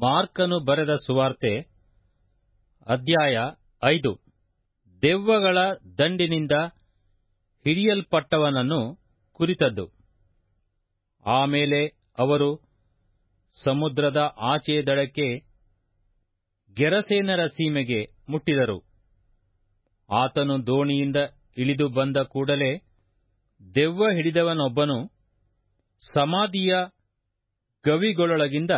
ಮಾರ್ಕನು ಬರೆದ ಸುವಾರ್ತೆ, ಅಧ್ಯಾಯ ಐದು. ದೆವ್ವಗಳ ದಂಡಿನಿಂದ ಹಿಡಿಯಲ್ಪಟ್ಟವನನ್ನು ಕುರಿತದ್ದು. ಆಮೇಲೆ ಅವರು ಸಮುದ್ರದ ಆಚೆ ದಳಕ್ಕೆ ಗೆರಸೇನರ ಸೀಮೆಗೆ ಮುಟ್ಟಿದರು. ಆತನು ದೋಣಿಯಿಂದ ಇಳಿದು ಬಂದ ಕೂಡಲೇ ದೆವ್ವ ಹಿಡಿದವನೊಬ್ಬನು ಸಮಾಧಿಯ ಗವಿಗಳೊಳಗಿಂದ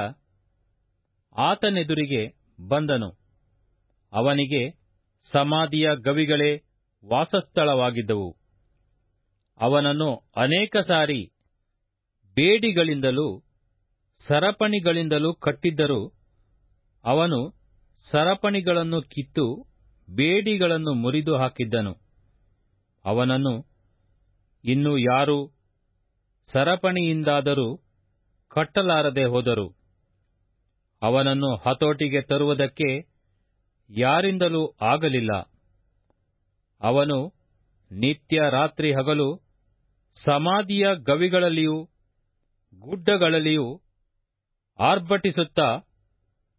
ಆತನೆದುರಿಗೆ ಬಂದನು. ಅವನಿಗೆ ಸಮಾಧಿಯ ಗವಿಗಳೇ ವಾಸಸ್ಥಳವಾಗಿದ್ದವು. ಅವನನ್ನು ಅನೇಕ ಸಾರಿ ಬೇಡಿಗಳಿಂದಲೂ, ಸರಪಣಿಗಳಿಂದಲೂ ಕಟ್ಟಿದ್ದರು. ಅವನು ಸರಪಣಿಗಳನ್ನು ಕಿತ್ತು ಬೇಡಿಗಳನ್ನು ಮುರಿದು ಹಾಕಿದ್ದನು. ಅವನನ್ನು ಇನ್ನು ಯಾರು ಸರಪಣಿಯಿಂದಾದರೂ ಕಟ್ಟಲಾರದೆ ಹೋದರು. ಅವನನ್ನು ಹತೋಟಿಗೆ ತರುವುದಕ್ಕೆ ಯಾರಿಂದಲೂ ಆಗಲಿಲ್ಲ. ಅವನು ನಿತ್ಯ ರಾತ್ರಿ ಹಗಲು ಸಮಾಧಿಯ ಗವಿಗಳಲ್ಲಿಯೂ ಗುಡ್ಡಗಳಲ್ಲಿಯೂ ಆರ್ಭಟಿಸುತ್ತಾ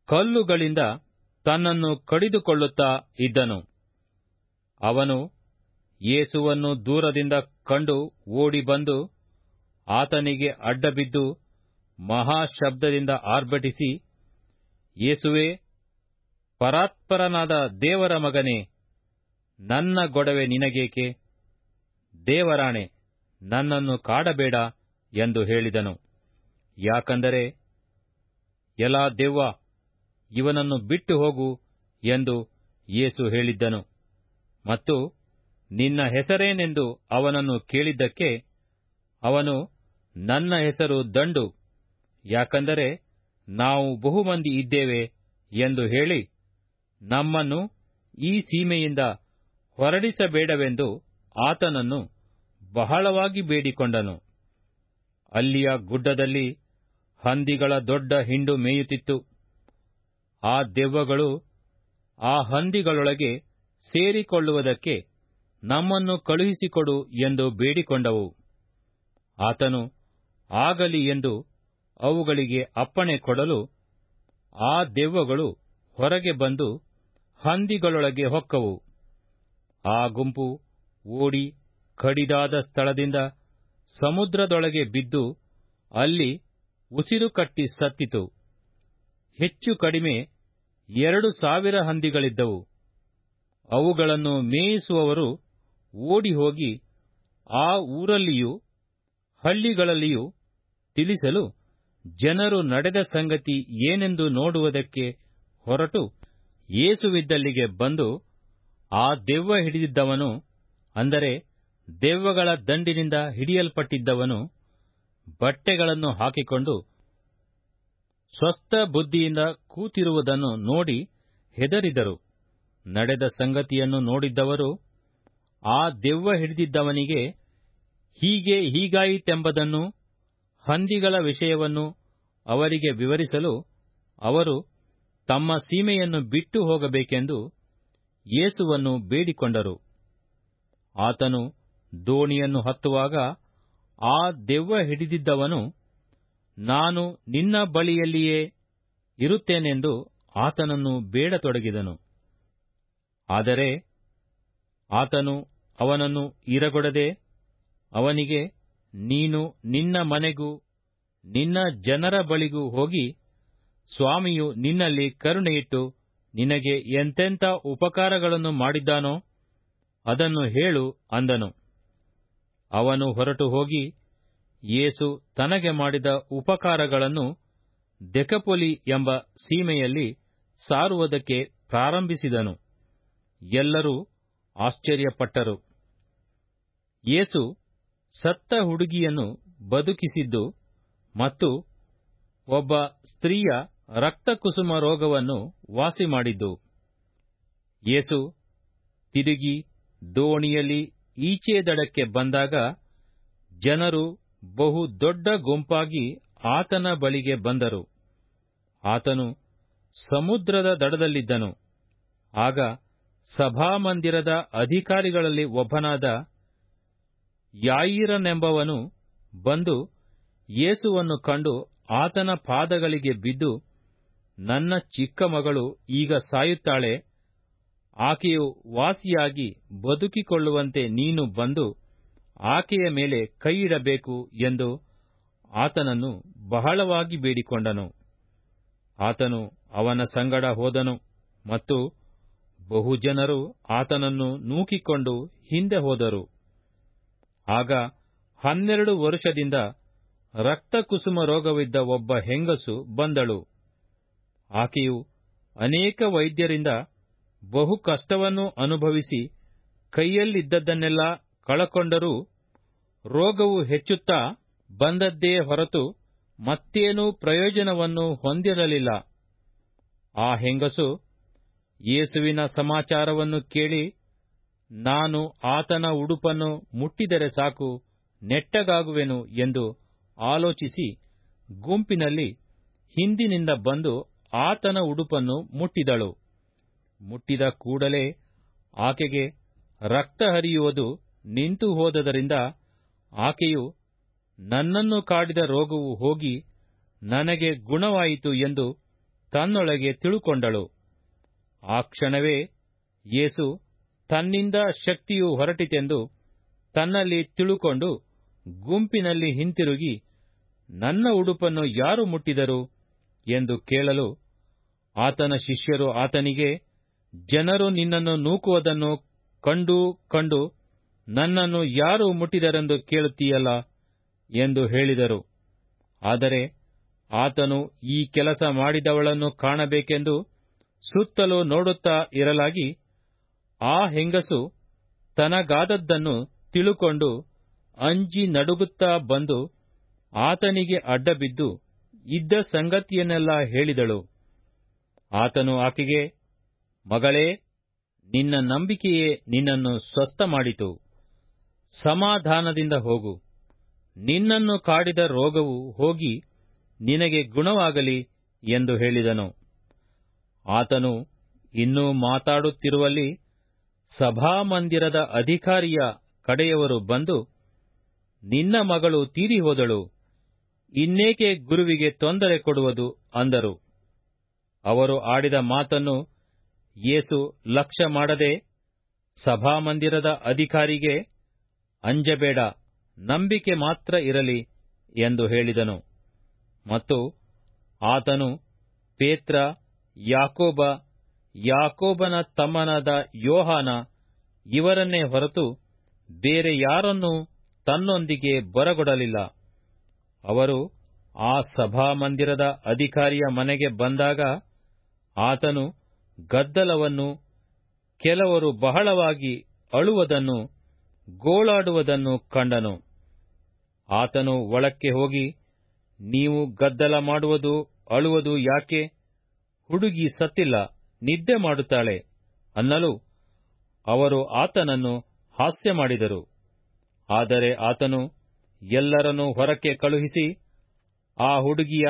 ಕಲ್ಲುಗಳಿಂದ ತನ್ನನ್ನು ಕಡಿದುಕೊಳ್ಳುತ್ತಾ ಇದ್ದನು. ಅವನು ಯೇಸುವನ್ನು ದೂರದಿಂದ ಕಂಡು ಓಡಿಬಂದು ಆತನಿಗೆ ಅಡ್ಡಬಿದ್ದು ಮಹಾಶಬ್ದದಿಂದ ಆರ್ಭಟಿಸಿ ಯೇಸುವೇ, ಪರಾತ್ಪರನಾದ ದೇವರ ಮಗನೇ, ನನ್ನ ಗೊಡವೆ ನಿನಗೇಕೆ? ದೇವರಾಣೆ, ನನ್ನನ್ನು ಕಾಡಬೇಡ ಎಂದು ಹೇಳಿದನು. ಯಾಕಂದರೆ ಎಲ್ಲ ದೆವ್ವ, ಇವನನ್ನು ಬಿಟ್ಟು ಹೋಗು ಎಂದು ಯೇಸು ಹೇಳಿದ್ದನು. ಮತ್ತು ನಿನ್ನ ಹೆಸರೇನೆಂದು ಅವನನ್ನು ಕೇಳಿದ್ದಕ್ಕೆ ಅವನು, ನನ್ನ ಹೆಸರು ದಂಡು. ಯಾಕಂದರೆ ನಾವು ಬಹುಮಂದಿ ಇದ್ದೇವೆ ಎಂದು ಹೇಳಿ ನಮ್ಮನ್ನು ಈ ಸೀಮೆಯಿಂದ ಹೊರಡಿಸಬೇಡವೆಂದು ಆತನನ್ನು ಬಹಳವಾಗಿ ಬೇಡಿಕೊಂಡನು. ಅಲ್ಲಿಯ ಗುಡ್ಡದಲ್ಲಿ ಹಂದಿಗಳ ದೊಡ್ಡ ಹಿಂಡು ಮೇಯುತ್ತಿತ್ತು. ಆ ದೆವ್ವಗಳು ಆ ಹಂದಿಗಳೊಳಗೆ ಸೇರಿಕೊಳ್ಳುವುದಕ್ಕೆ ನಮ್ಮನ್ನು ಕಳುಹಿಸಿಕೊಡು ಎಂದು ಬೇಡಿಕೊಂಡವು. ಆತನು ಆಗಲಿ ಎಂದು ಅವುಗಳಿಗೆ ಅಪ್ಪಣೆ ಕೊಡಲು ಆ ದೆವ್ವಗಳು ಹೊರಗೆ ಬಂದು ಹಂದಿಗಳೊಳಗೆ ಹೊಕ್ಕವು. ಆ ಗುಂಪು ಓಡಿ ಕಡಿದಾದ ಸ್ಥಳದಿಂದ ಸಮುದ್ರದೊಳಗೆ ಬಿದ್ದು ಅಲ್ಲಿ ಉಸಿರು ಕಟ್ಟಿ ಸತ್ತಿತು. ಹೆಚ್ಚು ಕಡಿಮೆ ಎರಡು ಸಾವಿರ ಹಂದಿಗಳಿದ್ದವು. ಅವುಗಳನ್ನು ಮೇಯಿಸುವವರು ಓಡಿ ಹೋಗಿ ಆ ಊರಲ್ಲಿಯೂ ಹಳ್ಳಿಗಳಲ್ಲಿಯೂ ತಿಳಿಸಲು ಜನರು ನಡೆದ ಸಂಗತಿ ಏನೆಂದು ನೋಡುವುದಕ್ಕೆ ಹೊರಟು ಏಸುವಿದ್ದಲ್ಲಿಗೆ ಬಂದು ಆ ದೆವ್ವ ಹಿಡಿದಿದ್ದವನು, ಅಂದರೆ ದೆವ್ವಗಳ ದಂಡಿನಿಂದ ಹಿಡಿಯಲ್ಪಟ್ಟಿದ್ದವನು, ಬಟ್ಟೆಗಳನ್ನು ಹಾಕಿಕೊಂಡು ಸ್ವಸ್ಥ ಬುದ್ಧಿಯಿಂದ ಕೂತಿರುವುದನ್ನು ನೋಡಿ ಹೆದರಿದರು. ನಡೆದ ಸಂಗತಿಯನ್ನು ನೋಡಿದ್ದವರು, ಆ ದೆವ್ವ ಹಿಡಿದಿದ್ದವನಿಗೆ ಹೀಗೆ ಹೀಗಾಯಿತೆಂಬುದನ್ನು ಹಂದಿಗಳ ವಿಷಯವನ್ನು ಅವರಿಗೆ ವಿವರಿಸಲು ಅವರು ತಮ್ಮ ಸೀಮೆಯನ್ನು ಬಿಟ್ಟು ಹೋಗಬೇಕೆಂದು ಯೇಸುವನ್ನು ಬೇಡಿಕೊಂಡರು. ಆತನು ದೋಣಿಯನ್ನು ಹತ್ತುವಾಗ ಆ ದೆವ್ವ ಹಿಡಿದಿದ್ದವನು, ನಾನು ನಿನ್ನ ಬಳಿಯಲ್ಲಿಯೇ ಇರುತ್ತೇನೆಂದು ಆತನನ್ನು ಬೇಡತೊಡಗಿದನು. ಆದರೆ ಆತನು ಅವನನ್ನು ಇರಗೊಡದೆ ಅವನಿಗೆ ನೀನು ನಿನ್ನ ಮನೆಗೂ, ನಿನ್ನ ಜನರ ಬಳಿಗೂ ಹೋಗಿ ಸ್ವಾಮಿಯು ನಿನ್ನಲ್ಲಿ ಕರುಣೆಯಿಟ್ಟು ನಿನಗೆ ಎಂತೆಂಥ ಉಪಕಾರಗಳನ್ನು ಮಾಡಿದ್ದಾನೋ ಅದನ್ನು ಹೇಳು ಅಂದನು. ಅವನು ಹೊರಟು ಹೋಗಿ ಯೇಸು ತನಗೆ ಮಾಡಿದ ಉಪಕಾರಗಳನ್ನು ದೆಕಪೊಲಿ ಎಂಬ ಸೀಮೆಯಲ್ಲಿ ಸಾರುವುದಕ್ಕೆ ಪ್ರಾರಂಭಿಸಿದನು. ಎಲ್ಲರೂ ಆಶ್ಚರ್ಯಪಟ್ಟರು. ಯೇಸು ಸತ್ತ ಹುಡುಗಿಯನ್ನು ಬದುಕಿಸಿದ್ದು ಮತ್ತು ಒಬ್ಬ ಸ್ತ್ರೀಯ ರಕ್ತಕುಸುಮ ರೋಗವನ್ನು ವಾಸಿ ಮಾಡಿದ್ದು. ಯೇಸು ತಿರುಗಿ ದೋಣಿಯಲ್ಲಿ ಈಚೆ ದಡಕ್ಕೆ ಬಂದಾಗ ಜನರು ಬಹು ದೊಡ್ಡ ಗುಂಪಾಗಿ ಆತನ ಬಳಿಗೆ ಬಂದರು. ಆತನು ಸಮುದ್ರದ ದಡದಲ್ಲಿದ್ದನು. ಆಗ ಸಭಾಮಂದಿರದ ಅಧಿಕಾರಿಗಳಲ್ಲಿ ಒಬ್ಬನಾದ ಯಾಯಿರನೆಂಬವನು ಬಂದು ಯೇಸುವನ್ನು ಕಂಡು ಆತನ ಪಾದಗಳಿಗೆ ಬಿದ್ದು, ನನ್ನ ಚಿಕ್ಕ ಮಗಳು ಈಗ ಸಾಯುತ್ತಾಳೆ, ಆಕೆಯು ವಾಸಿಯಾಗಿ ಬದುಕಿಕೊಳ್ಳುವಂತೆ ನೀನು ಬಂದು ಆಕೆಯ ಮೇಲೆ ಕೈಯಿಡಬೇಕು ಎಂದು ಆತನನ್ನು ಬಹಳವಾಗಿ ಬೇಡಿಕೊಂಡನು. ಆತನು ಅವನ ಸಂಗಡ ಹೋದನು ಮತ್ತು ಬಹುಜನರು ಆತನನ್ನು ನೂಕಿಕೊಂಡು ಹಿಂದೆ ಹೋದರು. ಆಗ ಹನ್ನೆರಡು ವರ್ಷದಿಂದ ರಕ್ತಕುಸುಮ ರೋಗವಿದ್ದ ಒಬ್ಬ ಹೆಂಗಸು ಬಂದಳು. ಆಕೆಯು ಅನೇಕ ವೈದ್ಯರಿಂದ ಬಹು ಕಷ್ಟವನ್ನು ಅನುಭವಿಸಿ ಕೈಯಲ್ಲಿದ್ದದ್ದನ್ನೆಲ್ಲ ಕಳಕೊಂಡರೂ ರೋಗವು ಹೆಚ್ಚುತ್ತಾ ಬಂದದ್ದೇ ಹೊರತು ಮತ್ತೇನೂ ಪ್ರಯೋಜನವನ್ನು ಹೊಂದಿರಲಿಲ್ಲ. ಆ ಹೆಂಗಸು ಯೇಸುವಿನ ಸಮಾಚಾರವನ್ನು ಕೇಳಿ ನಾನು ಆತನ ಉಡುಪನ್ನು ಮುಟ್ಟಿದರೆ ಸಾಕು, ನೆಟ್ಟಗಾಗುವೆನು ಎಂದು ಆಲೋಚಿಸಿ ಗುಂಪಿನಲ್ಲಿ ಹಿಂದಿನಿಂದ ಬಂದು ಆತನ ಉಡುಪನ್ನು ಮುಟ್ಟಿದಳು. ಮುಟ್ಟಿದ ಕೂಡಲೇ ಆಕೆಗೆ ರಕ್ತ ಹರಿಯುವುದು ನಿಂತು ಹೋದದರಿಂದ ಆಕೆಯು ನನ್ನನ್ನು ಕಾಡಿದ ರೋಗವು ಹೋಗಿ ನನಗೆ ಗುಣವಾಯಿತು ಎಂದು ತನ್ನೊಳಗೆ ತಿಳುಕೊಂಡಳು. ಆ ಕ್ಷಣವೇ ಯೇಸು ತನ್ನಿಂದ ಶಕ್ತಿಯು ಹೊರಟಿತೆಂದು ತನ್ನಲ್ಲಿ ತಿಳುಕೊಂಡು ಗುಂಪಿನಲ್ಲಿ ಹಿಂತಿರುಗಿ ನನ್ನ ಉಡುಪನ್ನು ಯಾರು ಮುಟ್ಟಿದರು ಎಂದು ಕೇಳಲು ಆತನ ಶಿಷ್ಯರು ಆತನಿಗೆ, ಜನರು ನಿನ್ನನ್ನು ನೂಕುವುದನ್ನು ಕಂಡು ಕಂಡು ನನ್ನನ್ನು ಯಾರು ಮುಟ್ಟಿದರೆಂದು ಕೇಳುತ್ತೀಯಲ್ಲ ಎಂದು ಹೇಳಿದರು. ಆದರೆ ಆತನು ಈ ಕೆಲಸ ಮಾಡಿದವಳನ್ನು ಕಾಣಬೇಕೆಂದು ಸುತ್ತಲೂ ನೋಡುತ್ತಾ ಇರಲಾಗಿ ಆ ಹೆಂಗಸು ತನಗಾದದ್ದನ್ನು ತಿಳುಕೊಂಡು ಅಂಜಿ ನಡುಗುತ್ತಾ ಬಂದು ಆತನಿಗೆ ಅಡ್ಡಬಿದ್ದು ಇದ್ದ ಸಂಗತಿಯನ್ನೆಲ್ಲ ಹೇಳಿದಳು. ಆತನು ಆಕೆಗೆ, ಮಗಳೇ, ನಿನ್ನ ನಂಬಿಕೆಯೇ ನಿನ್ನನ್ನು ಸ್ವಸ್ಥ ಮಾಡಿತು. ಸಮಾಧಾನದಿಂದ ಹೋಗು. ನಿನ್ನನ್ನು ಕಾಡಿದ ರೋಗವು ಹೋಗಿ ನಿನಗೆ ಗುಣವಾಗಲಿ ಎಂದು ಹೇಳಿದನು. ಆತನು ಇನ್ನೂ ಮಾತಾಡುತ್ತಿರುವಲ್ಲಿ ಸಭಾಮಂದಿರದ ಅಧಿಕಾರಿಯ ಕಡೆಯವರು ಬಂದು, ನಿನ್ನ ಮಗಳು ತೀರಿ ಹೋದಳು, ಇನ್ನೇಕೆ ಗುರುವಿಗೆ ತೊಂದರೆ ಕೊಡುವುದು ಅಂದರು. ಅವರು ಆಡಿದ ಮಾತನ್ನು ಯೇಸು ಲಕ್ಷ್ಯ ಮಾಡದೆ, ಸಭಾಮಂದಿರದ ಅಧಿಕಾರಿಗೆ, ಅಂಜಬೇಡ, ನಂಬಿಕೆ ಮಾತ್ರ ಇರಲಿ ಎಂದು ಹೇಳಿದನು. ಮತ್ತು ಆತನು ಪೇತ್ರ, ಯಾಕೋಬ ಯಾಕೋಬನ ತಮ್ಮನಾದ ಯೋಹಾನ ಇವರನ್ನೇ ಹೊರತು ಬೇರೆ ಯಾರನ್ನೂ ತನ್ನೊಂದಿಗೆ ಬರಗೊಡಲಿಲ್ಲ. ಅವರು ಆ ಸಭಾಮಂದಿರದ ಅಧಿಕಾರಿಯ ಮನೆಗೆ ಬಂದಾಗ ಆತನು ಗದ್ದಲವನ್ನು ಕೆಲವರು ಬಹಳವಾಗಿ ಅಳುವುದನ್ನು, ಗೋಳಾಡುವುದನ್ನು ಕಂಡನು. ಆತನು ಒಳಕ್ಕೆ ಹೋಗಿ, ನೀವು ಗದ್ದಲ ಮಾಡುವುದು, ಅಳುವುದು ಯಾಕೆ? ಹುಡುಗಿ ಸತ್ತಿಲ್ಲ. ನಿದ್ದೆ ಮಾಡುತ್ತಾಳೆ. ಅನ್ನಲು ಅವರು ಆತನನ್ನು ಹಾಸ್ಯ ಮಾಡಿದರು. ಆದರೆ ಆತನು ಎಲ್ಲರನ್ನು ಹೊರಕ್ಕೆ ಕಳುಹಿಸಿ ಆ ಹುಡುಗಿಯ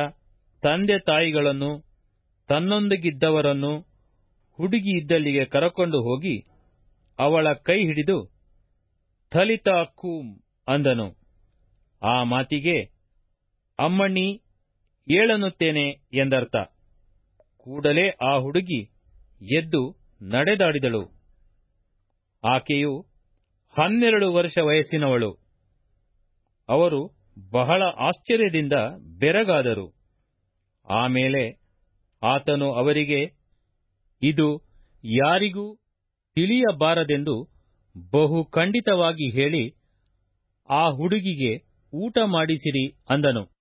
ತಂದೆ ತಾಯಿಗಳನ್ನು, ತನ್ನೊಂದಿಗಿದ್ದವರನ್ನು ಹುಡುಗಿ ಇದ್ದಲ್ಲಿಗೆ ಕರಕೊಂಡು ಹೋಗಿ ಅವಳ ಕೈ ಹಿಡಿದು, ಥಲಿತ ಕೂಮ್ ಅಂದನು. ಆ ಮಾತಿಗೆ, ಅಮ್ಮಣ್ಣಿ, ಏಳನ್ನುತ್ತೇನೆ ಎಂದರ್ಥ. ಕೂಡಲೇ ಆ ಹುಡುಗಿ ಎದ್ದು ನಡೆದಾಡಿದಳು. ಆಕೆಯು ಹನ್ನೆರಡು ವರ್ಷ ವಯಸ್ಸಿನವಳು. ಅವರು ಬಹಳ ಆಶ್ಚರ್ಯದಿಂದ ಬೆರಗಾದರು. ಆಮೇಲೆ ಆತನು ಅವರಿಗೆ, ಇದು ಯಾರಿಗೂ ತಿಳಿಯಬಾರದೆಂದು ಬಹು ಖಂಡಿತವಾಗಿ ಹೇಳಿ, ಆ ಹುಡುಗಿಗೆ ಊಟ ಮಾಡಿಸಿರಿ ಅಂದನು.